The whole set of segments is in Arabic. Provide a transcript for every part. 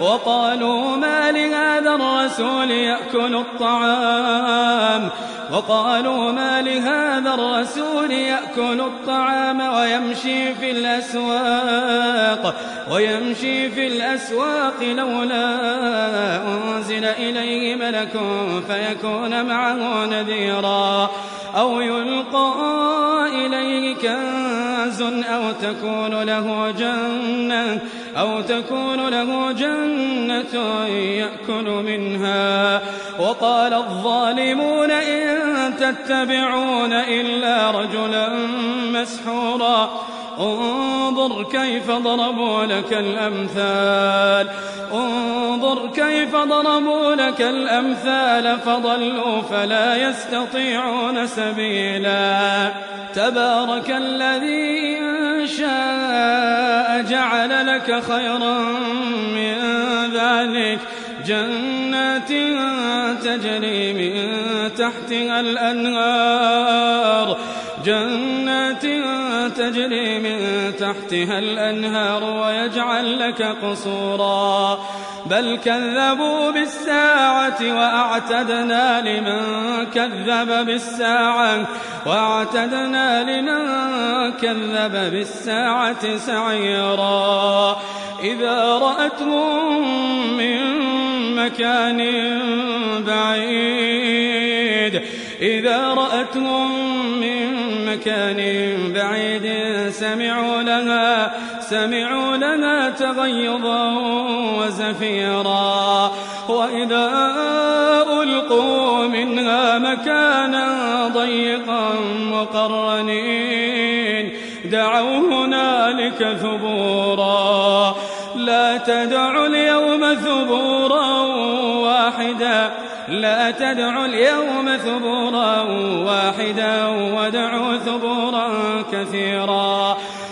وقالوا ما لهذا الرسول يأكل الطعام؟ وقالوا ما لهذا الرسول يأكل الطعام ويمشي في الأسواق؟ ويمشي في الأسواق لولا أنزل إليه ملك فيكون معه نذيرا أو يلقى إليه كنز أو تكون له جنة أو تكون له جنة يأكل منها. وقال الظالمون إن تتبعون إلا رجلا مسحورا. انظر كيف ضربوا لك الأمثال. انظر كيف ضربوا لك الأمثال. فضلوا فلا يستطيعون سبيلا. تبارك الذي إن شاء جعل لك خيرا من ذلك. جنات تجري من تحتها الأنهار. جنات تجري من تحتها الأنهار ويجعل لك قصورا. بل كذبوا بالساعة وأعتدنا لمن كذب بالساعة وأعتدنا لمن كذب بالساعة سعيرا. إذا رأتهم من مكان بعيد إذا رأتهم من مكان بعيد سمعوا لها سمعوا لها تغيظا وزفيرا وإذا ألقوا منها مكانا ضيقا مقرنين دعوا هنالك ثبورا. لا تدعوا اليوم ثبورا واحدا. لا تدعوا اليوم ثبورا واحدا. ودعوا ثبورا كثيرا.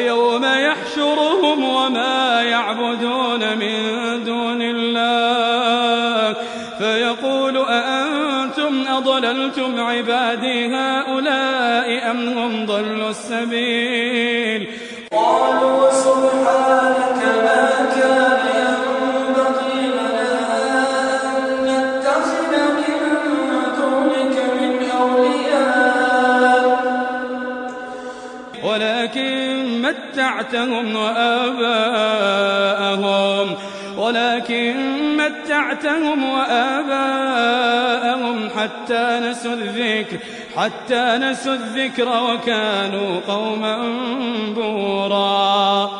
ويوم يحشرهم وما يعبدون من دون الله. فيقول أأنتم أضللتم عبادي هؤلاء أم هم ضلوا السبيل؟ قالوا سبحانك ولكن متعتهم وآباءهم. ولكن متعتهم وآباءهم حتى نسوا الذكر حتى نسوا الذكر وكانوا قوما بورا.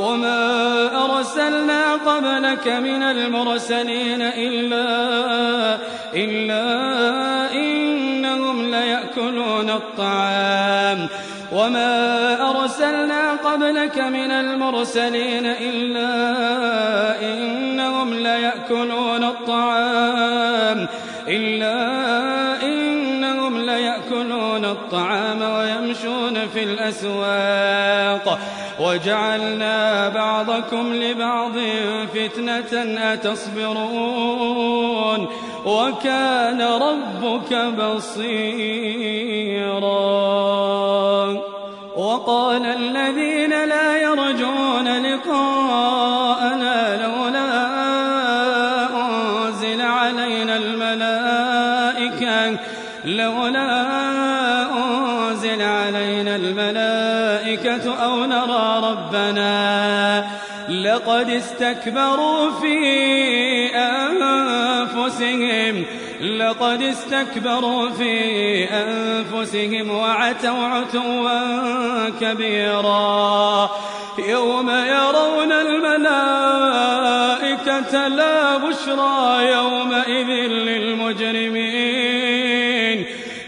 وما أرسلنا قبلك من المرسلين إلا, إلا إنهم ليأكلون الطعام وما أرسلنا قبلك من المرسلين إلا إنهم ليأكلون الطعام إلا إنهم ليأكلون الطعام ويمشون في الأسواق وجعلنا بعضكم لبعض فتنة أتصبرون وكان ربك بصيرا وقال الذين لقد استكبروا في أنفسهم. لقد استكبروا في أنفسهم وعتوا عتوا كبيرا. يوم يرون الملائكة لا بشرى يومئذ للمجرمين.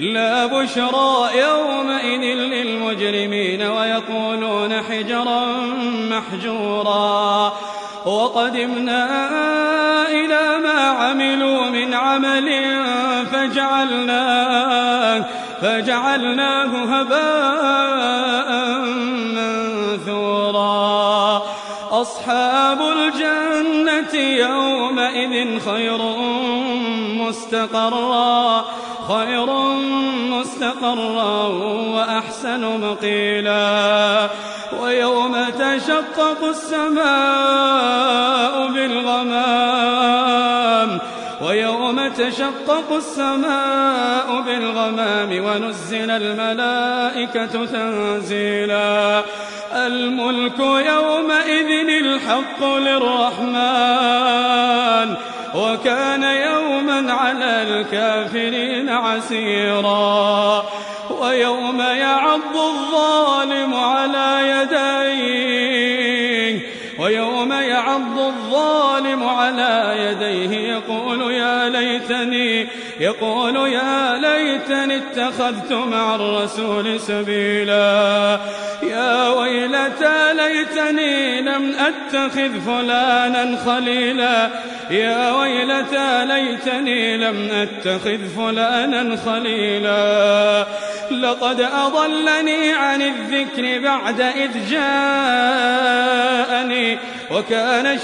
لا بشرى يومئذ للمجرمين ويقولون حجرا محجورا. وقدمنا إلى ما عملوا من عمل فجعلناه, فجعلناه هباء منثورا. أصحاب الجنة يومئذ خير مستقرا. خير مستقرا وأحسن مقيلا. ويوم تشقق السماء بالغمام. ويوم تشقق السماء بالغمام. ونزل الملائكة تنزيلا. الملك يومئذ الحق للرحمن. وكان يوما على الكافرين عسيرا ويوم يعض الظالم على الظالم على يديه يقول يا ليتني يقول يا ليتني اتخذت مع الرسول سبيلا. يا ويلتى ليتني لم أتخذ فلانا خليلا. يا ويلتى ليتني لم أتخذ فلانا خليلا. لقد أضلني عن الذكر بعد إذ جاءني وكان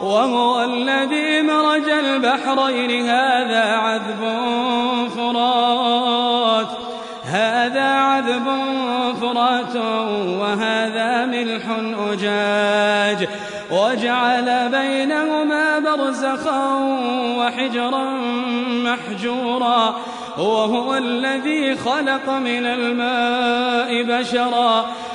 وهو الذي مرج البحرين. هذا عذب فرات. هذا عذب فرات وهذا ملح أجاج. وجعل بينهما برزخا وحجرا محجورا. وهو الذي خلق من الماء بشرا.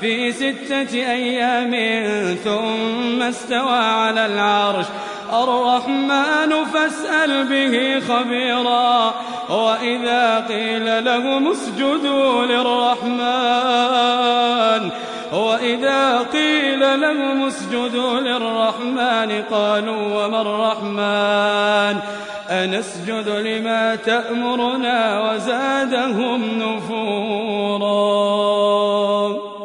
في ستة أيام ثم استوى على العرش. الرحمن فاسأل به خبيرا وإذا قيل لهم اسجدوا للرحمن وإذا قيل لهم اسجدوا للرحمن قالوا وما الرحمن؟ أنسجد لما تأمرنا وزادهم نفورا.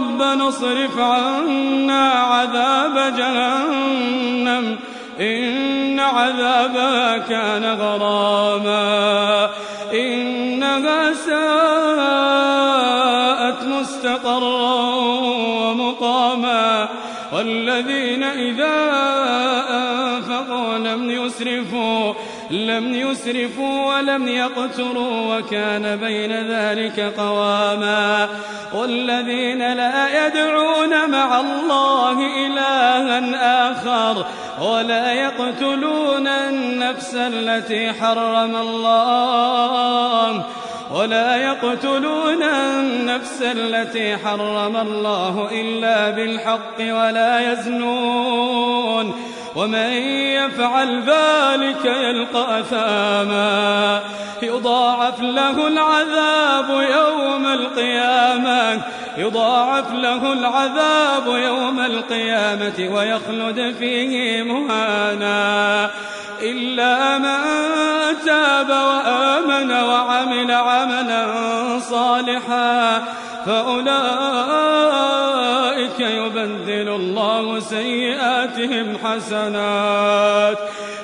ربنا اصرف عنا عذاب جهنم. إن عذابها كان غراما. إنها ساءت مستقرا ومقاما. والذين إذا أنفقوا لم يسرفوا لم يسرفوا ولم يقتروا وكان بين ذلك قواما. والذين لا يدعون مع الله إلها آخر ولا يقتلون النفس التي حرم الله ولا يقتلون النفس التي حرم الله إلا بالحق ولا يزنون. ومن يفعل ذلك يلقى أثاما. يضاعف له العذاب يوم القيامة. يضاعف له العذاب يوم القيامة ويخلد فيه مهانا. إلا من تاب وآمن وعمل عملا صالحا فأولئك يبدل الله سيئاتهم حسنات.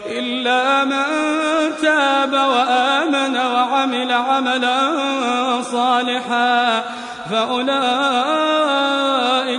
إلا من تاب وآمن وعمل عملا صالحا فأولئك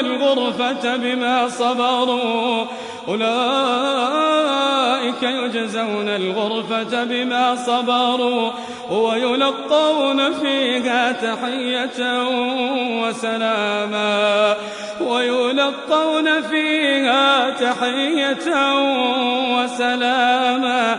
الغرفة بما صبروا. أولئك يجزون الغرفة بما صبروا ويلقون فيها تحية وسلاما. ويلقون فيها تحية وسلاما.